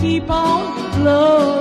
keep on blowing.